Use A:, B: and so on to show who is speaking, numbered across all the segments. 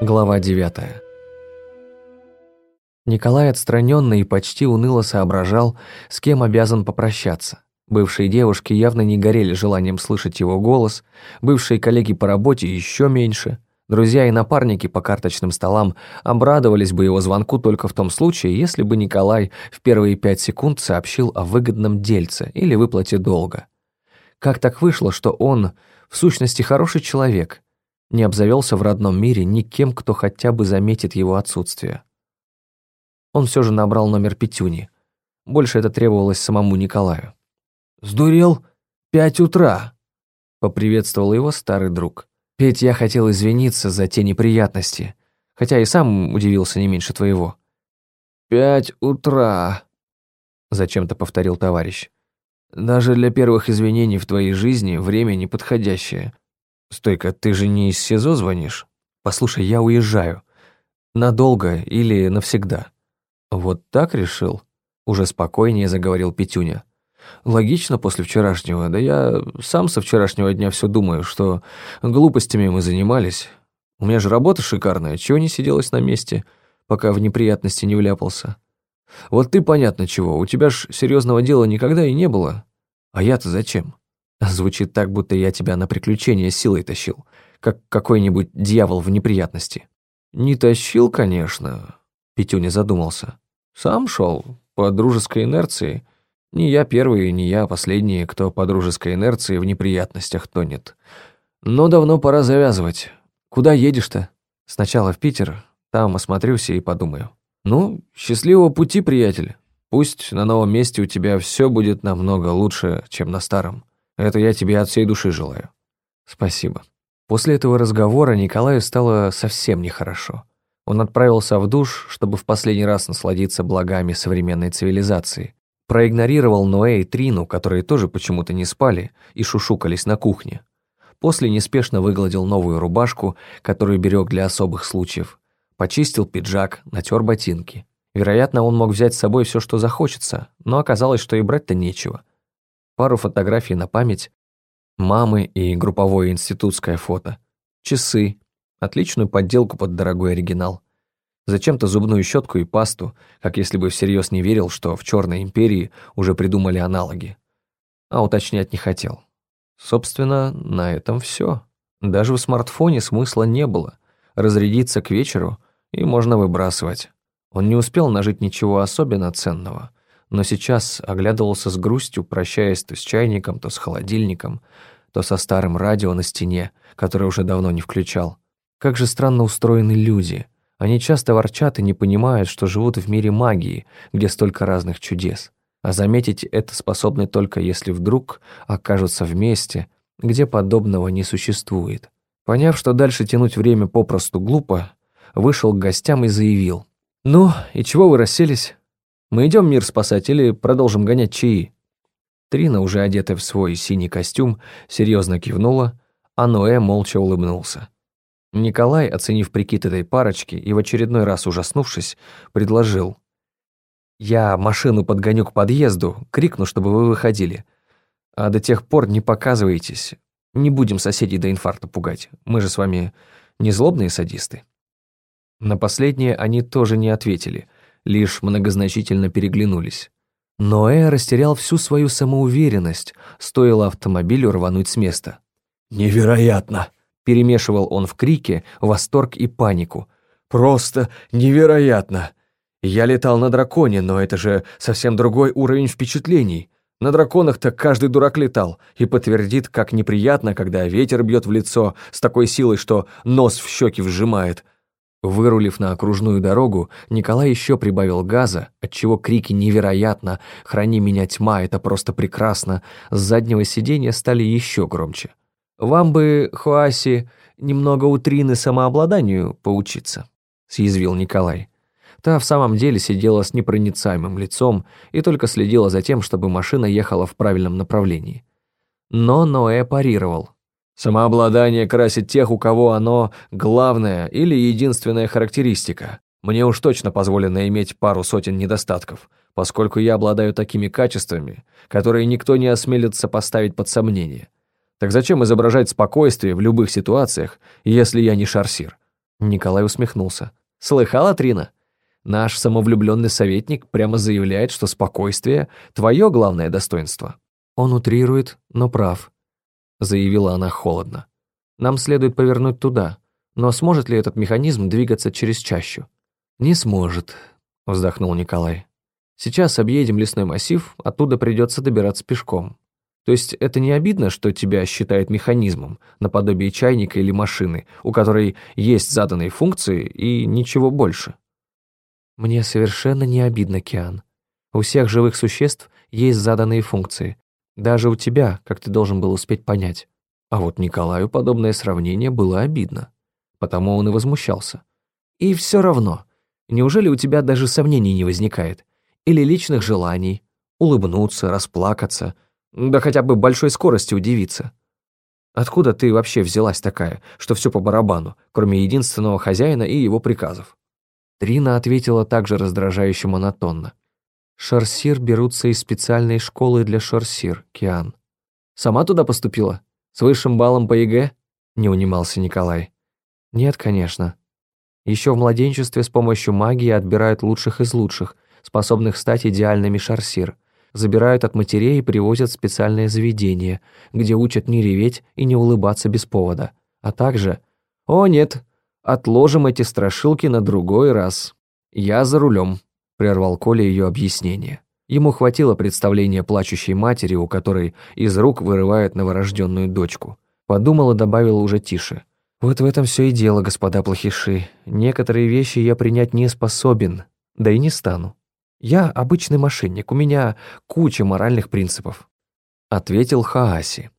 A: Глава 9 Николай отстраненно и почти уныло соображал, с кем обязан попрощаться. Бывшие девушки явно не горели желанием слышать его голос, бывшие коллеги по работе еще меньше. Друзья и напарники по карточным столам обрадовались бы его звонку только в том случае, если бы Николай в первые пять секунд сообщил о выгодном дельце или выплате долга. Как так вышло, что он, в сущности, хороший человек – не обзавелся в родном мире никем, кто хотя бы заметит его отсутствие. Он все же набрал номер Петюни. Больше это требовалось самому Николаю.
B: «Сдурел? Пять утра!»
A: — поприветствовал его старый друг. «Петь, я хотел извиниться за те неприятности, хотя и сам удивился не меньше твоего».
B: «Пять утра», — зачем-то повторил товарищ. «Даже для первых извинений в твоей жизни время неподходящее.
A: «Стойка, ты же не из СИЗО звонишь? Послушай, я уезжаю. Надолго или навсегда?» «Вот так решил?» Уже спокойнее заговорил Петюня. «Логично после вчерашнего, да я сам со вчерашнего дня все думаю, что глупостями мы занимались. У меня же работа шикарная, чего не сиделось на месте, пока в неприятности не вляпался. Вот ты понятно чего, у тебя ж серьезного дела никогда и не было. А я-то зачем?» Звучит так, будто я тебя на приключения силой тащил, как какой-нибудь дьявол в неприятности. Не тащил, конечно, Петюня задумался. Сам шел по дружеской инерции. Не я первый, не я последний, кто по дружеской инерции в неприятностях тонет. Но давно пора завязывать. Куда едешь-то? Сначала в Питер, там осмотрюсь и подумаю. Ну, счастливого пути, приятель. Пусть на новом месте у тебя все будет намного лучше, чем на старом. Это я тебе от всей души желаю. Спасибо. После этого разговора Николаю стало совсем нехорошо. Он отправился в душ, чтобы в последний раз насладиться благами современной цивилизации. Проигнорировал Ноэ и Трину, которые тоже почему-то не спали и шушукались на кухне. После неспешно выгладил новую рубашку, которую берег для особых случаев. Почистил пиджак, натер ботинки. Вероятно, он мог взять с собой все, что захочется, но оказалось, что и брать-то нечего пару фотографий на память, мамы и групповое институтское фото, часы, отличную подделку под дорогой оригинал, зачем-то зубную щетку и пасту, как если бы всерьез не верил, что в Черной империи уже придумали аналоги. А уточнять не хотел. Собственно, на этом все. Даже в смартфоне смысла не было. Разрядиться к вечеру, и можно выбрасывать. Он не успел нажить ничего особенно ценного — но сейчас оглядывался с грустью, прощаясь то с чайником, то с холодильником, то со старым радио на стене, которое уже давно не включал. Как же странно устроены люди. Они часто ворчат и не понимают, что живут в мире магии, где столько разных чудес. А заметить это способны только если вдруг окажутся вместе, где подобного не существует. Поняв, что дальше тянуть время попросту глупо, вышел к гостям и заявил. «Ну, и чего вы расселись? Мы идем мир спасать или продолжим гонять чаи?» Трина, уже одетая в свой синий костюм, серьезно кивнула, а Ноэ молча улыбнулся. Николай, оценив прикид этой парочки и в очередной раз ужаснувшись, предложил. «Я машину подгоню к подъезду, крикну, чтобы вы выходили. А до тех пор не показывайтесь. Не будем соседей до инфаркта пугать. Мы же с вами не злобные садисты». На последнее они тоже не ответили — лишь многозначительно переглянулись. Ноэ растерял всю свою самоуверенность, стоило автомобилю рвануть с места.
B: «Невероятно!» – перемешивал он в крике восторг и панику. «Просто невероятно! Я летал на драконе, но это же совсем другой уровень впечатлений. На драконах-то каждый дурак летал и подтвердит, как неприятно, когда ветер бьет в лицо с такой силой, что нос в щеки вжимает, Вырулив на окружную дорогу, Николай еще прибавил газа, отчего крики «Невероятно! Храни меня, тьма! Это просто прекрасно!» с заднего сиденья стали еще громче. «Вам бы, Хуаси, немного у Трины самообладанию поучиться», — съязвил Николай. Та в самом деле сидела с непроницаемым лицом и только следила за тем, чтобы машина ехала в правильном направлении. Но Ноэ парировал — Самообладание красит тех, у кого оно главная или единственная характеристика. Мне уж точно позволено иметь пару сотен недостатков, поскольку я обладаю такими качествами, которые никто не осмелится поставить под сомнение. Так зачем изображать спокойствие в любых ситуациях, если я не шарсир?
A: Николай усмехнулся. «Слыхала, Трина? Наш самовлюбленный советник прямо заявляет, что спокойствие — твое главное достоинство». «Он утрирует, но прав», — заявила она холодно. «Нам следует повернуть туда, но сможет ли этот механизм двигаться через чащу?» «Не сможет», — вздохнул Николай. «Сейчас объедем лесной массив, оттуда придется добираться пешком. То есть это не обидно, что тебя считают механизмом, наподобие чайника или машины, у которой есть заданные функции и ничего больше. Мне совершенно не обидно, Киан. У всех живых существ есть заданные функции. Даже у тебя, как ты должен был успеть понять. А вот Николаю подобное сравнение было обидно. Потому он и возмущался. И все равно, неужели у тебя даже сомнений не возникает? Или личных желаний? Улыбнуться, расплакаться — да хотя бы большой скорости удивиться. Откуда ты вообще взялась такая, что все по барабану, кроме единственного хозяина и его приказов?» Трина ответила также раздражающе монотонно. «Шарсир берутся из специальной школы для шарсир, Киан. Сама туда поступила? С высшим баллом по ЕГЭ?» Не унимался Николай. «Нет, конечно. Еще в младенчестве с помощью магии отбирают лучших из лучших, способных стать идеальными шарсир забирают от матерей и привозят в специальное заведение, где учат не реветь и не улыбаться без повода. А также «О, нет, отложим эти страшилки на другой раз. Я за рулем», — прервал Коля ее объяснение. Ему хватило представления плачущей матери, у которой из рук вырывает новорожденную дочку. Подумал и добавил уже тише. «Вот в этом все и дело, господа плохиши. Некоторые вещи я принять не способен, да и не стану. «Я обычный мошенник, у меня куча моральных принципов», — ответил Хааси.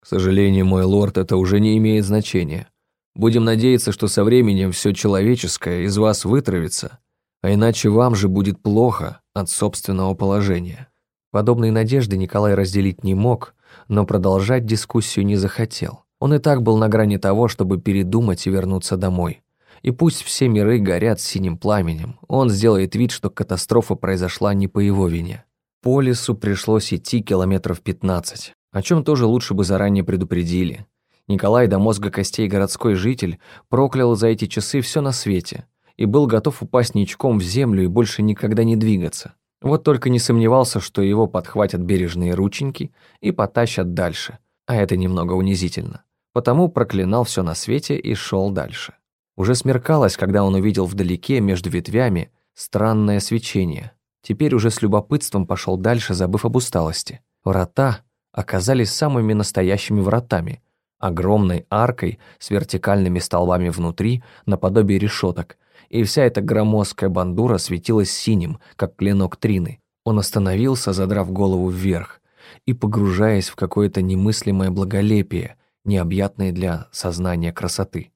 B: «К сожалению, мой лорд, это уже не имеет значения. Будем надеяться, что со временем все человеческое из вас вытравится, а иначе вам же будет плохо от собственного положения».
A: Подобные надежды Николай разделить не мог, но продолжать дискуссию не захотел. Он и так был на грани того, чтобы передумать и вернуться домой. И пусть все миры горят синим пламенем, он сделает вид, что катастрофа произошла не по его вине. По лесу пришлось идти километров 15, о чем тоже лучше бы заранее предупредили. Николай до мозга костей городской житель проклял за эти часы все на свете и был готов упасть ничком в землю и больше никогда не двигаться. Вот только не сомневался, что его подхватят бережные рученьки и потащат дальше, а это немного унизительно. Потому проклинал все на свете и шел дальше. Уже смеркалось, когда он увидел вдалеке, между ветвями, странное свечение. Теперь уже с любопытством пошел дальше, забыв об усталости. Врата оказались самыми настоящими вратами, огромной аркой с вертикальными столбами внутри, наподобие решеток, и вся эта громоздкая бандура светилась синим, как клинок Трины. Он остановился, задрав голову вверх, и погружаясь в какое-то немыслимое благолепие, необъятное для сознания красоты.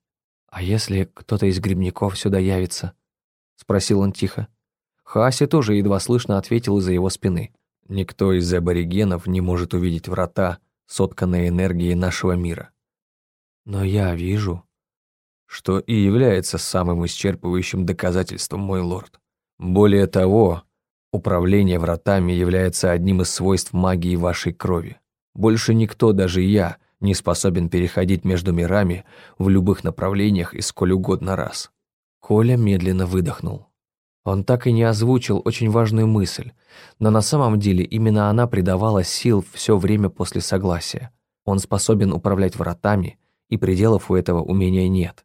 A: «А если кто-то из грибников сюда явится?» — спросил он тихо. Хаси тоже едва слышно ответил из-за его спины.
B: «Никто из аборигенов не может увидеть врата, сотканные энергией нашего мира».
A: «Но я вижу»,
B: что и является самым исчерпывающим доказательством, мой лорд. Более того, управление вратами является одним из свойств магии вашей крови. Больше никто, даже я, не способен переходить между мирами в любых направлениях и сколь угодно раз.
A: Коля медленно выдохнул. Он так и не озвучил очень важную мысль, но на самом деле именно она придавала сил все время после согласия. Он способен управлять вратами, и пределов у этого умения нет.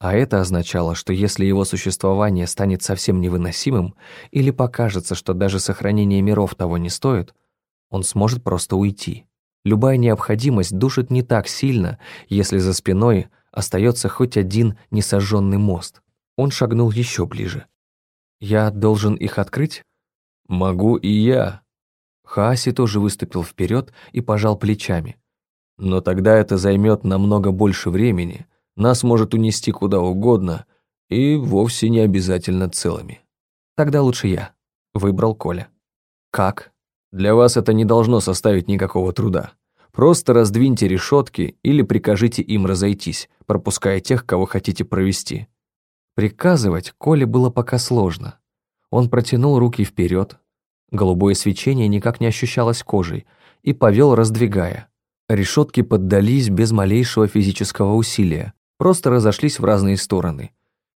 A: А это означало, что если его существование станет совсем невыносимым или покажется, что даже сохранение миров того не стоит, он сможет просто уйти. Любая необходимость душит не так сильно, если за спиной остается хоть один несожженный мост. Он шагнул еще ближе. «Я должен их открыть?»
B: «Могу и я».
A: Хааси тоже выступил вперед и пожал плечами.
B: «Но тогда это займет намного больше времени, нас может унести куда угодно и вовсе не обязательно целыми».
A: «Тогда лучше я», — выбрал Коля. «Как?»
B: Для вас это не должно составить никакого труда. Просто раздвиньте решетки или прикажите им разойтись, пропуская тех, кого хотите провести.
A: Приказывать Коле было пока сложно. Он протянул руки вперед, голубое свечение никак не ощущалось кожей, и повел, раздвигая. Решетки поддались без малейшего физического усилия, просто разошлись в разные стороны.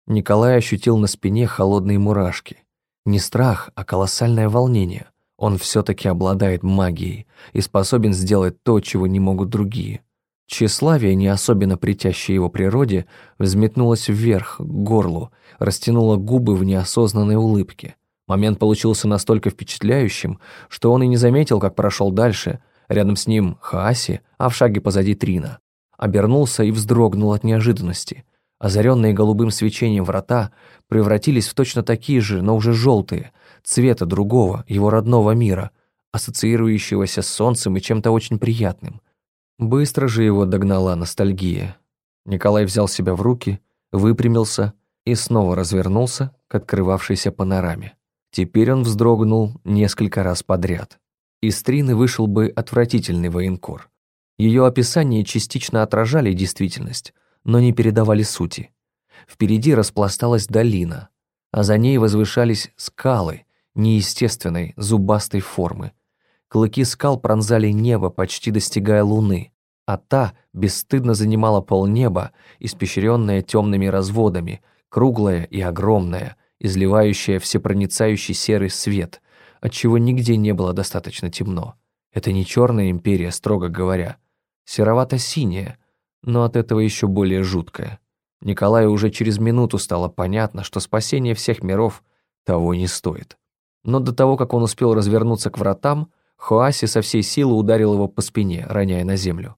A: Николай ощутил на спине холодные мурашки. Не страх, а колоссальное волнение. Он все-таки обладает магией и способен сделать то, чего не могут другие. Тщеславие, не особенно притящее его природе, взметнулось вверх, к горлу, растянуло губы в неосознанной улыбке. Момент получился настолько впечатляющим, что он и не заметил, как прошел дальше. Рядом с ним Хааси, а в шаге позади Трина. Обернулся и вздрогнул от неожиданности. Озаренные голубым свечением врата превратились в точно такие же, но уже желтые, цвета другого, его родного мира, ассоциирующегося с солнцем и чем-то очень приятным. Быстро же его догнала ностальгия. Николай взял себя в руки, выпрямился и снова развернулся к открывавшейся панораме. Теперь он вздрогнул несколько раз подряд. Из Трины вышел бы отвратительный военкор. Ее описания частично отражали действительность, но не передавали сути. Впереди распласталась долина, а за ней возвышались скалы неестественной зубастой формы. Клыки скал пронзали небо, почти достигая луны, а та бесстыдно занимала полнеба, испещренное темными разводами, круглая и огромная, изливающая всепроницающий серый свет, отчего нигде не было достаточно темно. Это не черная империя, строго говоря, серовато-синяя, но от этого еще более жуткое. Николаю уже через минуту стало понятно, что спасение всех миров того не стоит. Но до того, как он успел развернуться к вратам, Хоаси со всей силы ударил его по спине, роняя на землю.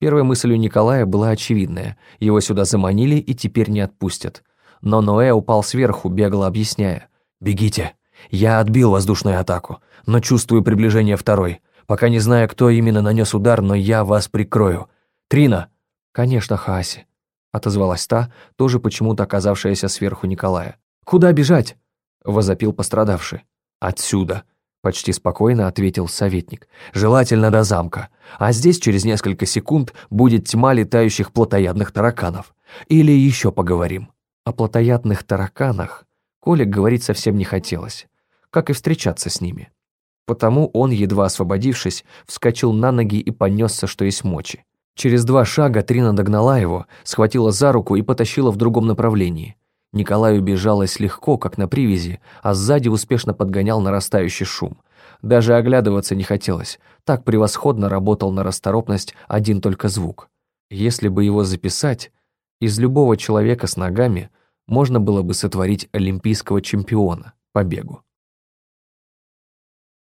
A: Первой мыслью Николая была очевидная. Его сюда заманили и теперь не отпустят. Но Ноэ упал сверху, бегло объясняя. «Бегите! Я отбил воздушную атаку, но чувствую приближение второй. Пока не знаю, кто именно нанес удар, но я вас прикрою. Трина, «Конечно, Хааси», — отозвалась та, тоже почему-то оказавшаяся сверху Николая. «Куда бежать?» — возопил пострадавший. «Отсюда», — почти спокойно ответил советник. «Желательно до замка. А здесь через несколько секунд будет тьма летающих плотоядных тараканов. Или еще поговорим». О плотоядных тараканах Коле говорить совсем не хотелось, как и встречаться с ними. Потому он, едва освободившись, вскочил на ноги и понесся, что есть мочи. Через два шага Трина догнала его, схватила за руку и потащила в другом направлении. Николаю бежалось легко, как на привязи, а сзади успешно подгонял нарастающий шум. Даже оглядываться не хотелось, так превосходно работал на расторопность один только звук. Если бы его записать, из любого человека с ногами можно было бы сотворить олимпийского чемпиона по бегу.